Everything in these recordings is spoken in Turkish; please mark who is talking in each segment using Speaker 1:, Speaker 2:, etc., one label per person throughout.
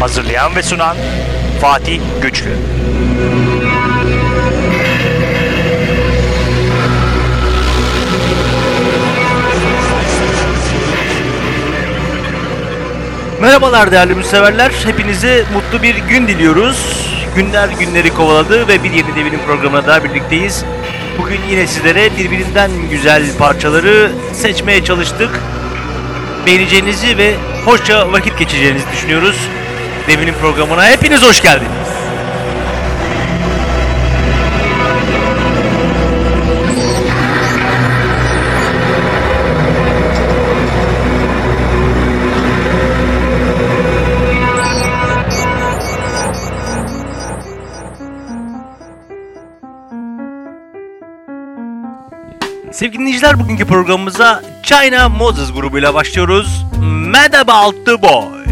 Speaker 1: Hazırlayan ve sunan Fatih Güçlü. Merhabalar değerli müseverler. Hepinize mutlu bir gün diliyoruz. Günler günleri kovaladı ve bir yeni devinin programına daha birlikteyiz. Bugün yine sizlere birbirinden güzel parçaları seçmeye çalıştık. Beğeneceğinizi ve hoşça vakit geçireceğinizi düşünüyoruz. Devinin programına hepiniz hoş geldiniz. Sevgili dinleyiciler bugünkü programımıza China Moses grubuyla başlıyoruz. About the Boy.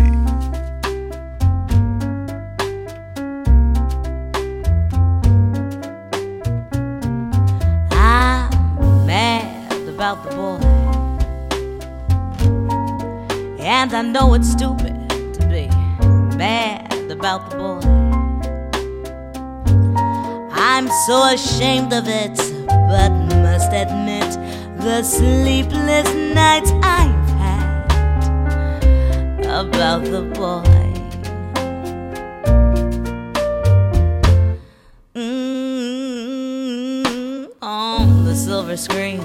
Speaker 2: Stupid to be mad about the boy. I'm so ashamed of it, but must admit the sleepless nights I've had about the boy. Mm, on the silver screen.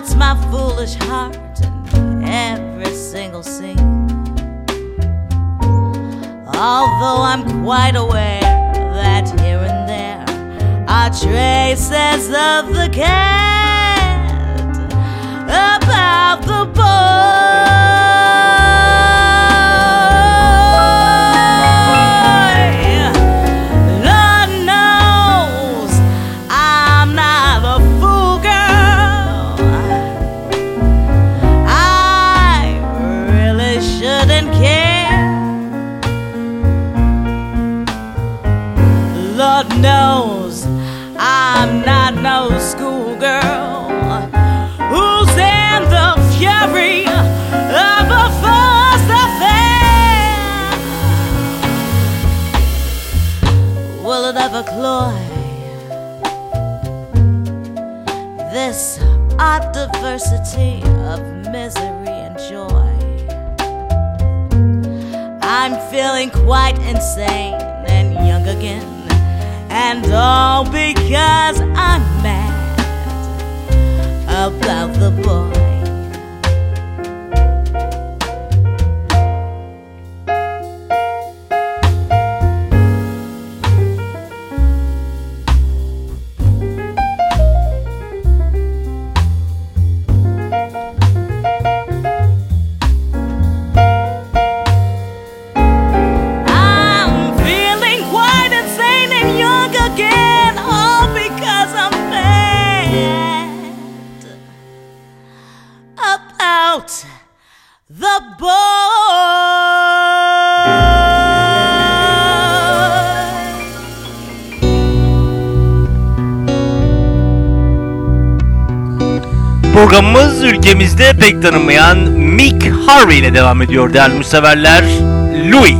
Speaker 2: Melts my foolish heart in every single scene. Although I'm quite aware that here and there are traces of the cat about the boy. Diversity of misery and joy. I'm feeling quite insane and young again. And all because I'm mad about the boy.
Speaker 1: Programımız ülkemizde pek tanınmayan Mick Harvey ile devam ediyor değerli müseverler. Louis.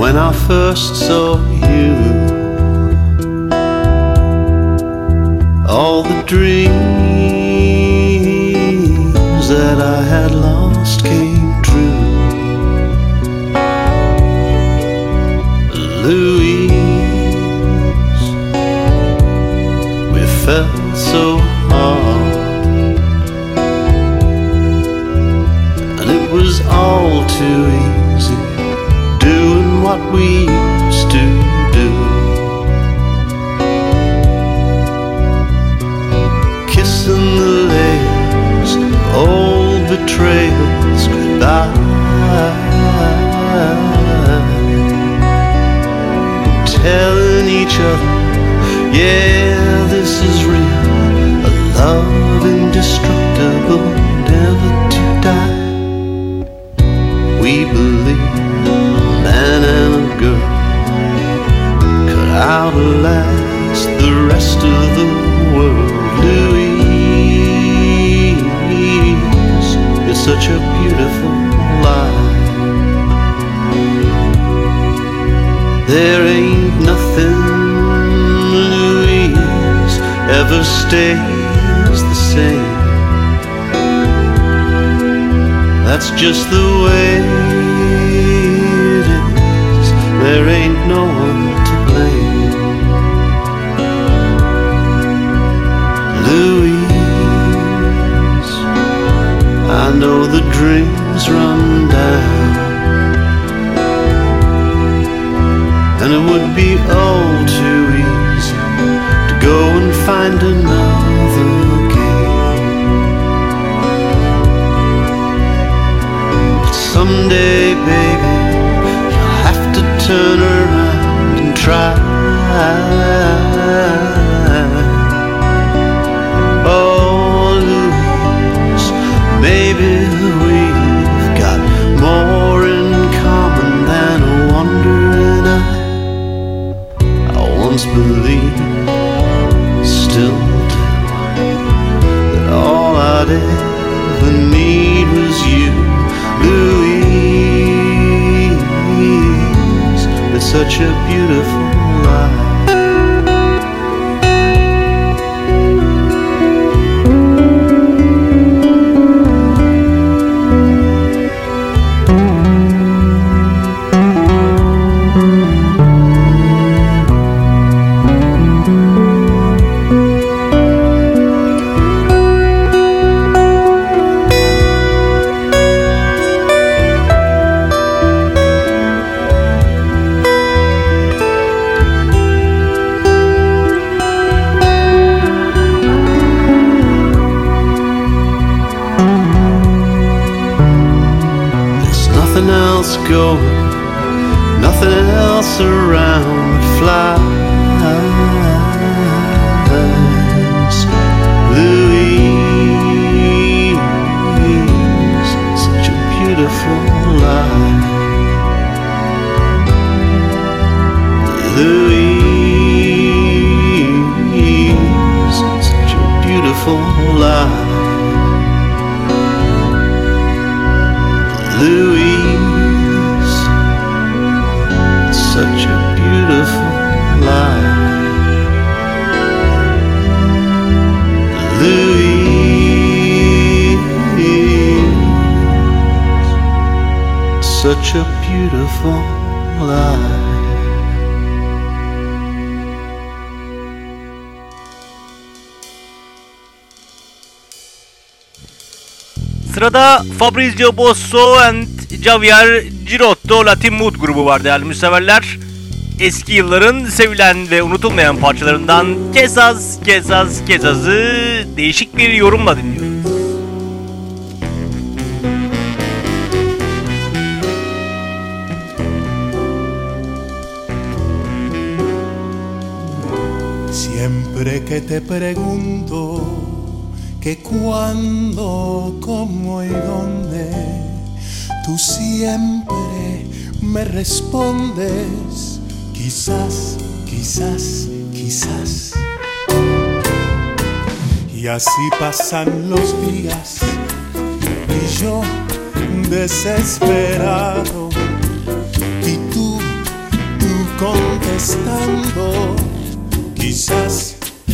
Speaker 3: When I first saw you, all the dreams that I had what we used to do. Kissing the layers, old betrayals goodbye. Telling each other, yeah, this is real A love indestructible. Outlast the rest of the world. Louise, it's such a beautiful lie. There ain't nothing, Louise, ever stays the same. That's just the way it is. There ain't no the dreams run down. And it would be all too easy to go and find another game. But someday, baby, you'll have to turn around and try. Still that all I'd ever need was you, Louise. It's such a beautiful else going, nothing else around flies. Louise, such a beautiful life. Louise, such a beautiful life. Such a beautiful life.
Speaker 1: Sırada Fabrizio Bosso and Javier Girotto Latin Mood grubu var değerli müseverler. Eski yılların sevilen ve unutulmayan parçalarından Kesaz Kesaz Kesaz'ı değişik bir yorumla dinliyoruz.
Speaker 4: Que te pregunto que cuándo, cómo y dónde, tú siempre me respondes, quizás, quizás, quizás. Y así pasan los días y yo desesperado y tú, tú contestando, quizás,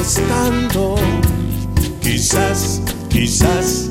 Speaker 4: molestando. Quizás, quizás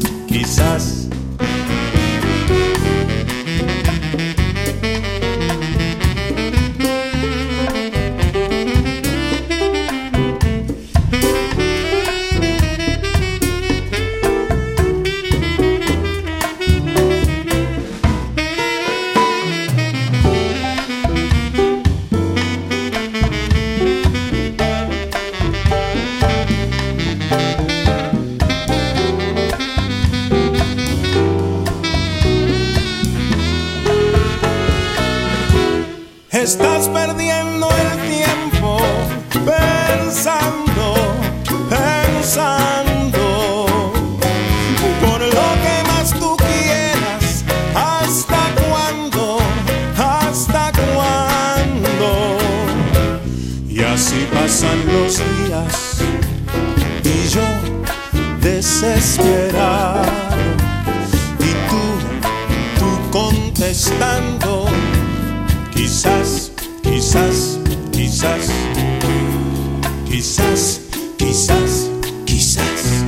Speaker 4: Quizás, quizás, quizás.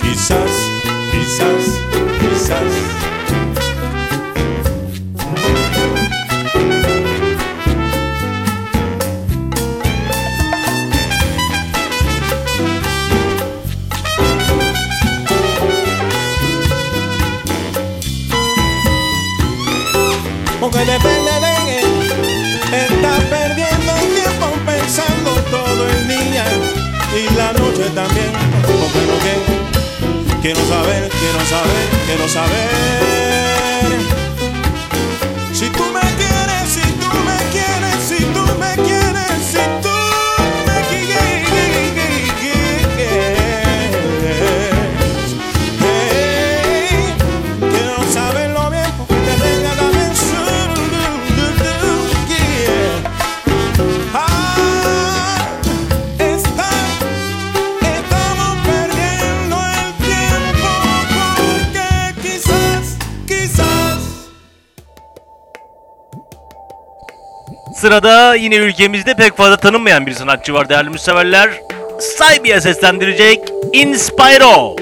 Speaker 4: Quizás, quizás, quizás. usted también, comprendo que quiero saber, quiero saber, quiero saber.
Speaker 5: Sırada yine ülkemizde pek fazla tanınmayan bir sanatçı var değerli müseverler. Sahibiye seslendirecek Inspiro.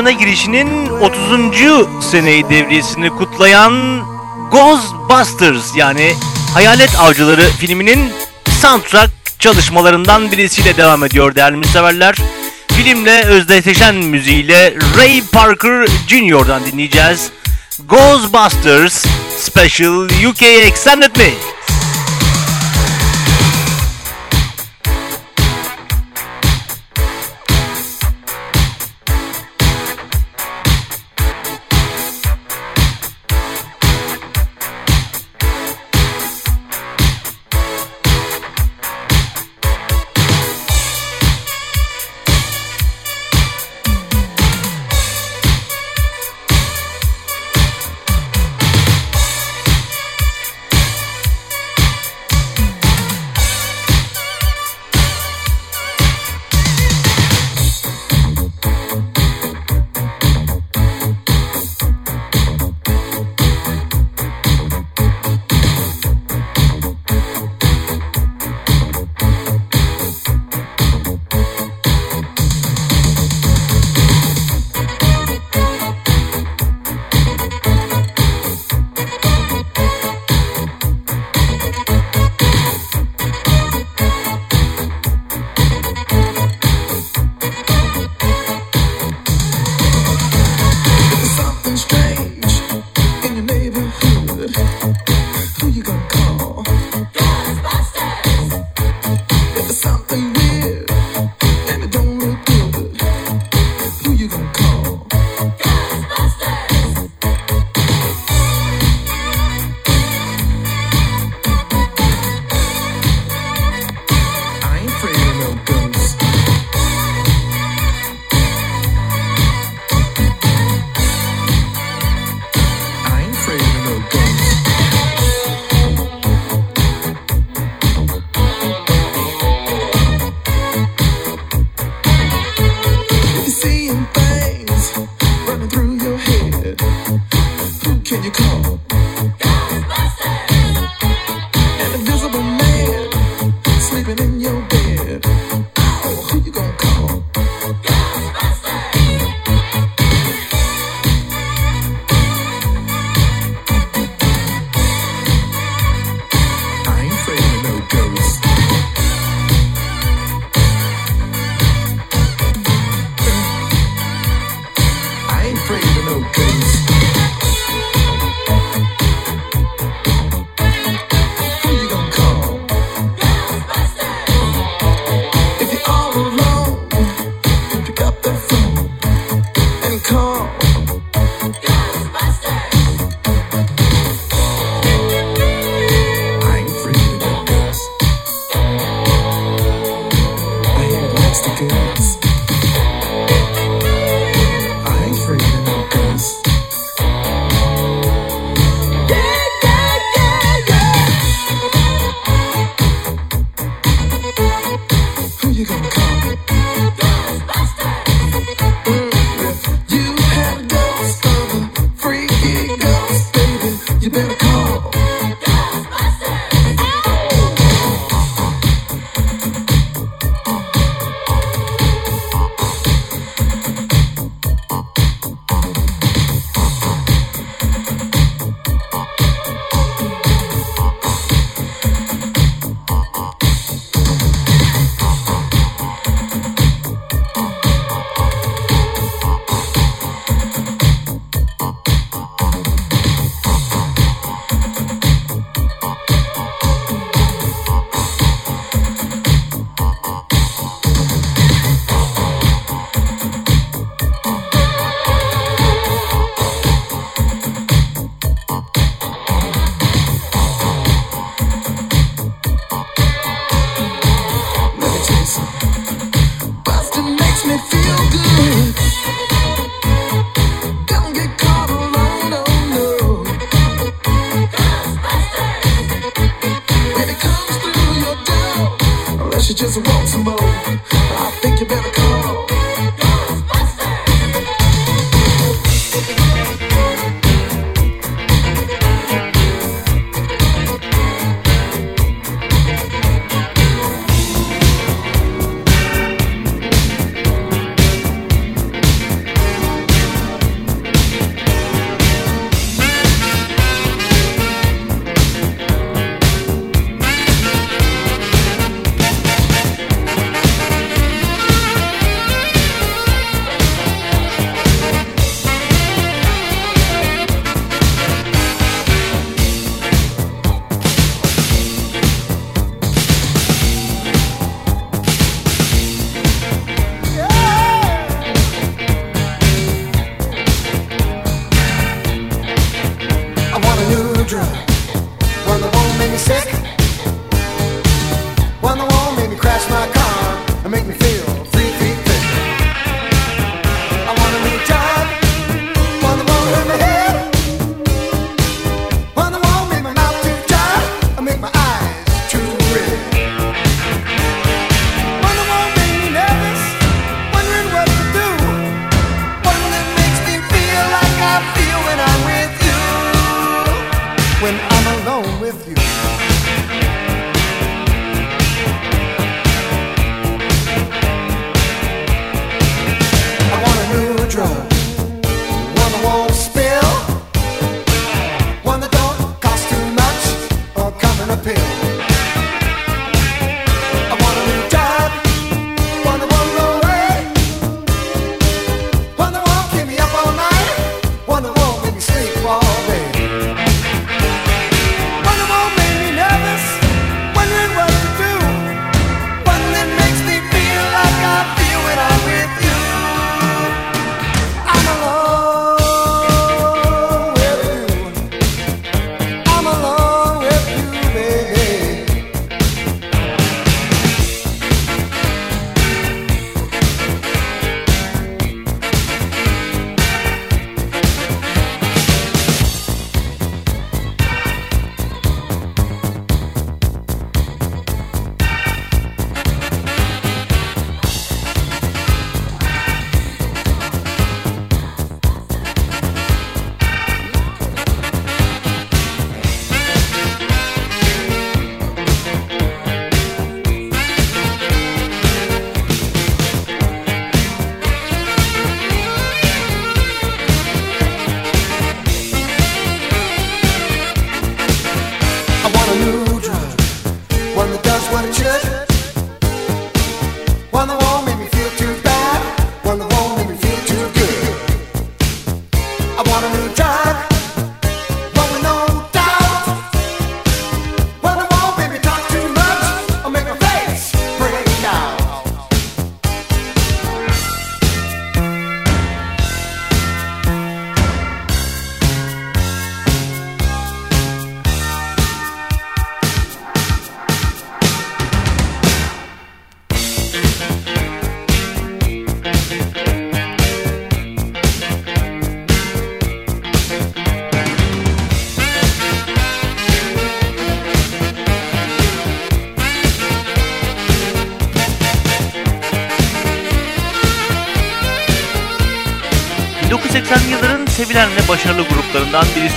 Speaker 6: vizyona girişinin 30. seneyi devresini kutlayan Ghostbusters yani Hayalet Avcıları filminin soundtrack çalışmalarından birisiyle devam ediyor değerli müseverler. Filmle özdeşleşen müziğiyle Ray Parker Jr.'dan dinleyeceğiz. Ghostbusters Special UK Extended Mix.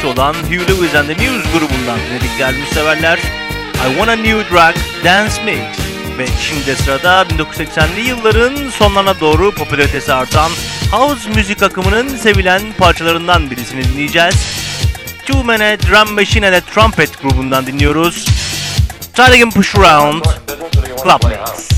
Speaker 1: üyesi olan Hugh Lewis and the News grubundan dinledik değerli müseverler. I Want a New Drag Dance Mix. Ve şimdi de sırada 1980'li yılların sonlarına doğru popülaritesi artan house müzik akımının sevilen parçalarından birisini dinleyeceğiz. Two Man'e Drum Machine and Trumpet grubundan dinliyoruz. Try again push around. Club Mix.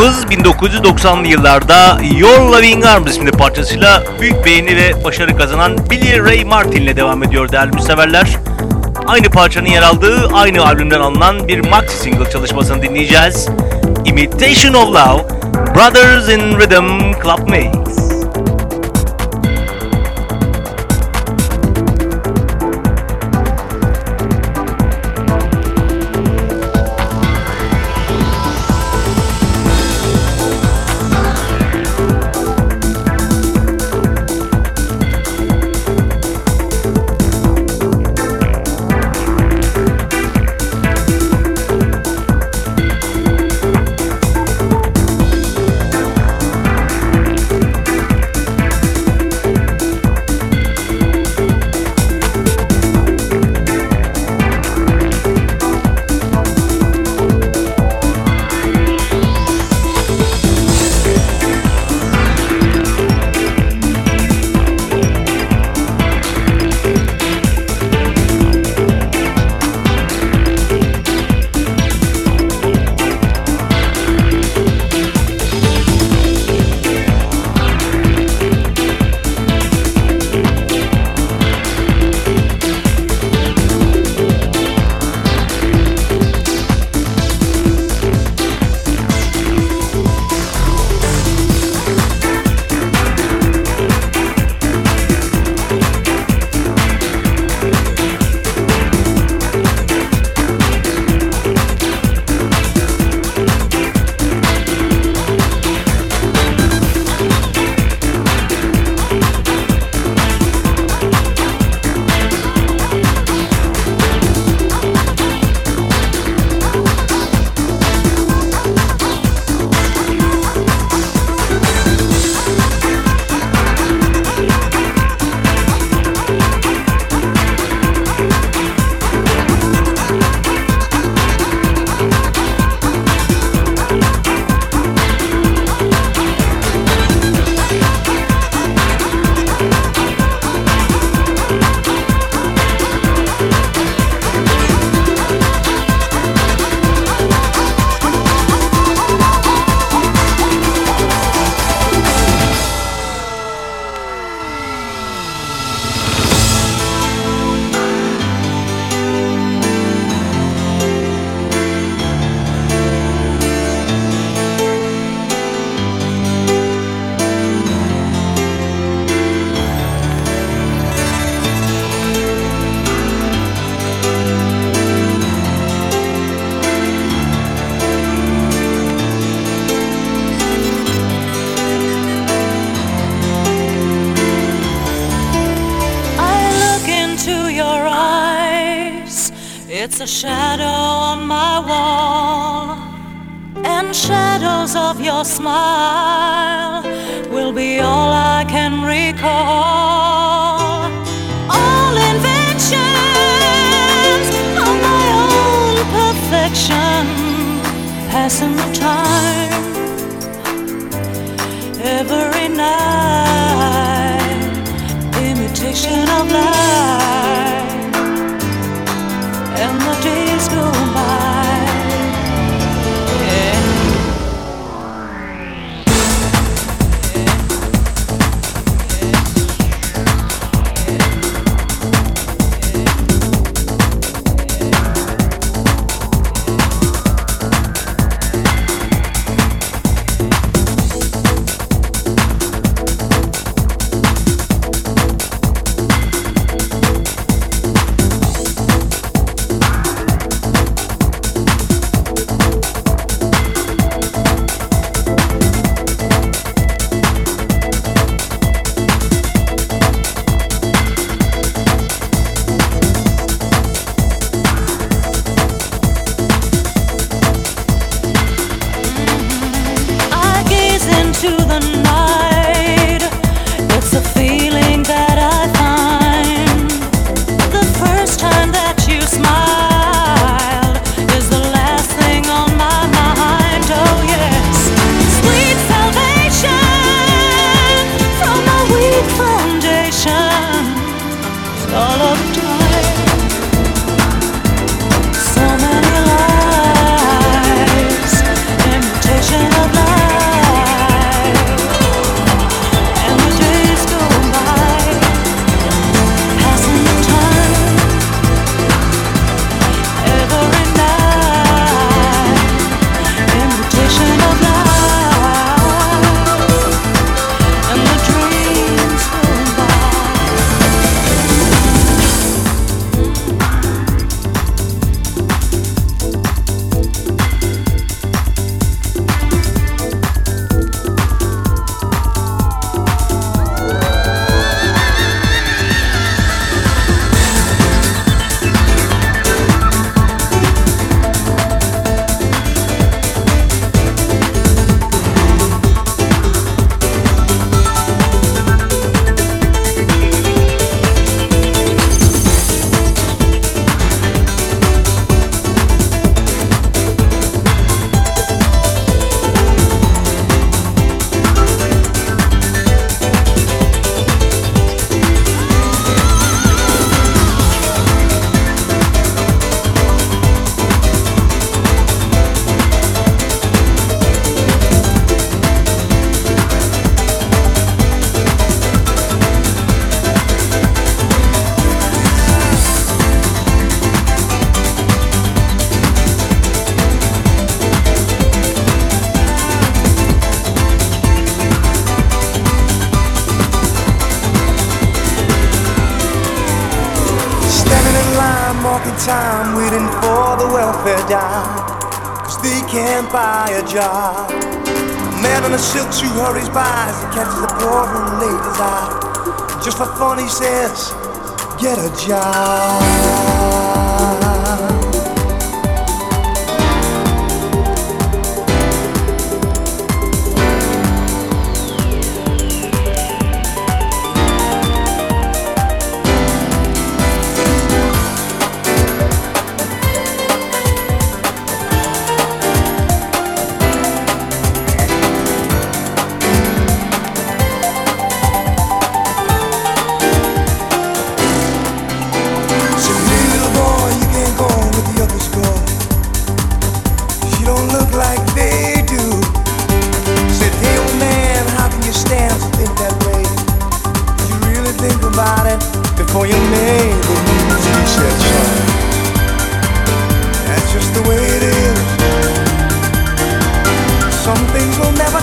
Speaker 1: sanatçımız 1990'lı yıllarda Your Loving Arms isimli parçasıyla büyük beğeni ve başarı kazanan Billy Ray Martin ile devam ediyor değerli müseverler. Aynı parçanın yer aldığı aynı albümden alınan bir maxi single çalışmasını dinleyeceğiz. Imitation of Love, Brothers in Rhythm Club Mix.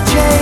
Speaker 7: Change.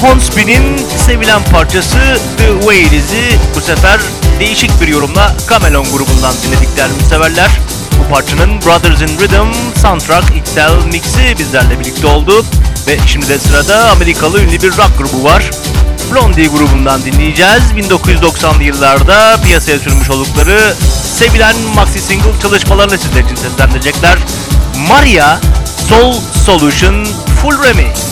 Speaker 3: Hornsby'nin sevilen parçası The Wails'i bu sefer değişik bir yorumla Camelon grubundan dinledik değerli severler. Bu parçanın Brothers in Rhythm Soundtrack XL Mix'i bizlerle birlikte oldu. Ve şimdi de sırada Amerikalı ünlü bir rock grubu var. Blondie grubundan dinleyeceğiz. 1990'lı yıllarda piyasaya sürmüş oldukları sevilen maxi single çalışmalarını sizler için seslendirecekler. Maria Soul Solution Full Remix.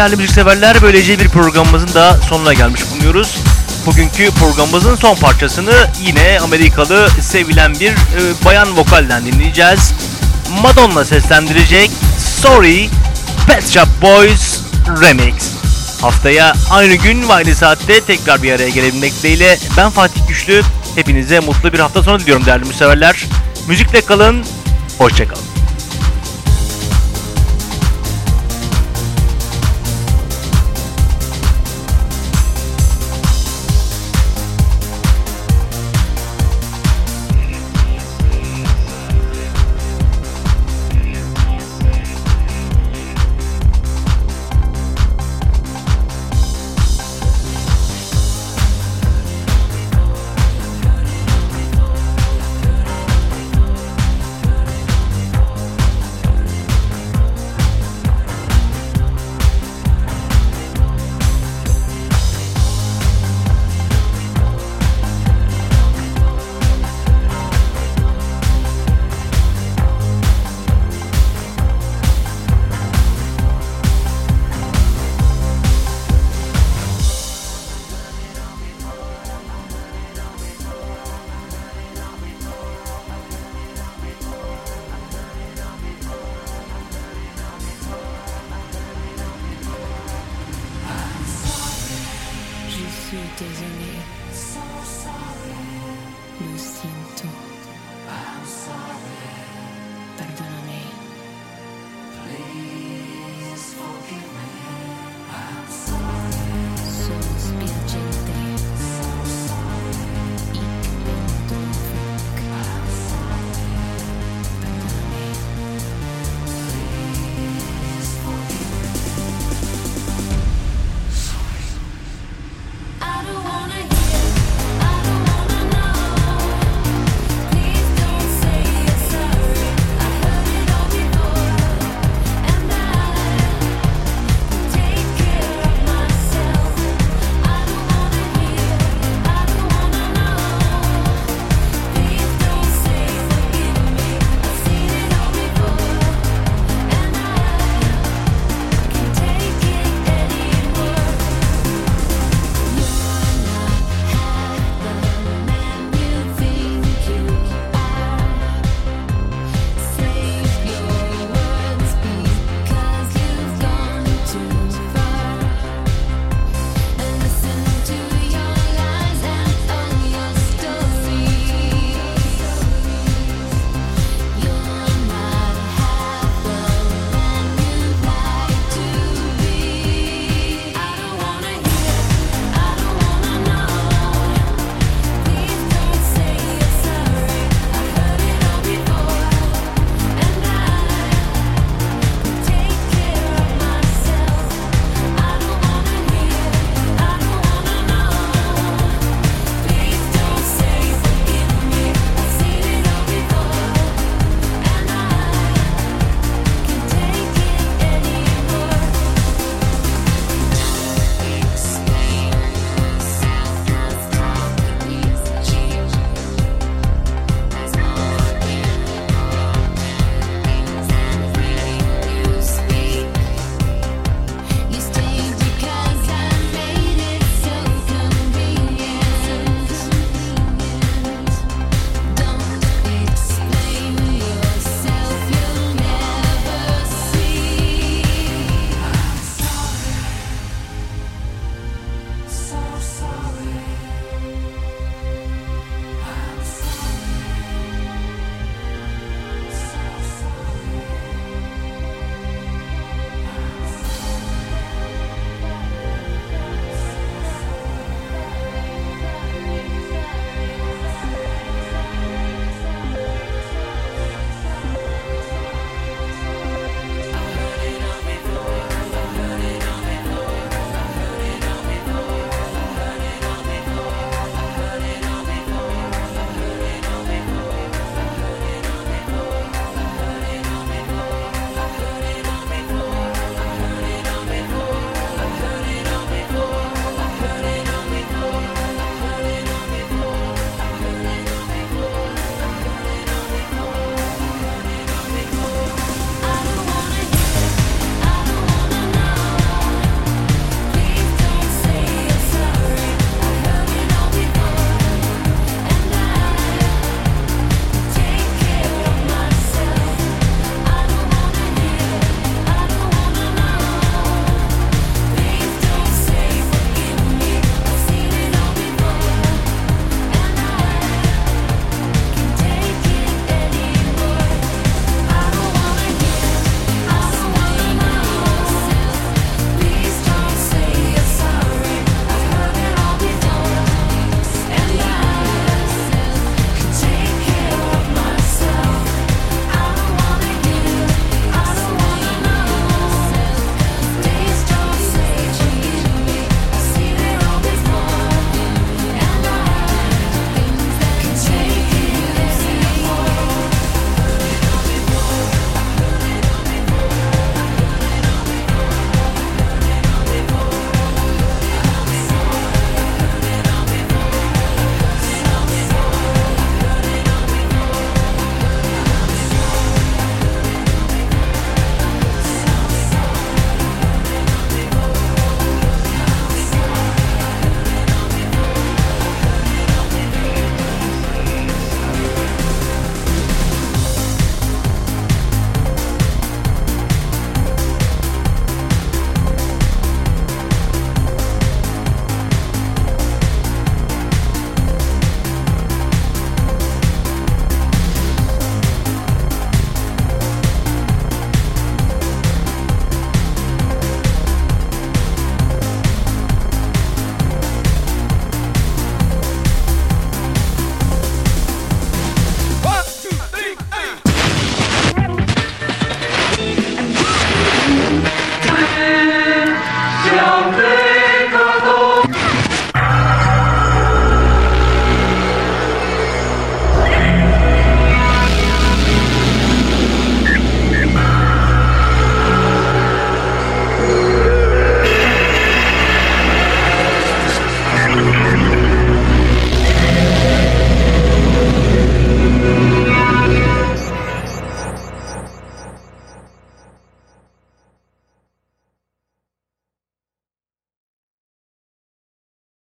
Speaker 1: Değerli müzikseverler böylece bir programımızın da sonuna gelmiş bulunuyoruz. Bugünkü programımızın son parçasını yine Amerikalı sevilen bir e, bayan vokalden dinleyeceğiz. Madonna seslendirecek Sorry Pet Shop Boys Remix. Haftaya aynı gün ve aynı saatte tekrar bir araya gelebilmek dileğiyle ben Fatih Güçlü. Hepinize mutlu bir hafta sonu diliyorum değerli müseverler. Müzikle kalın, hoşçakalın.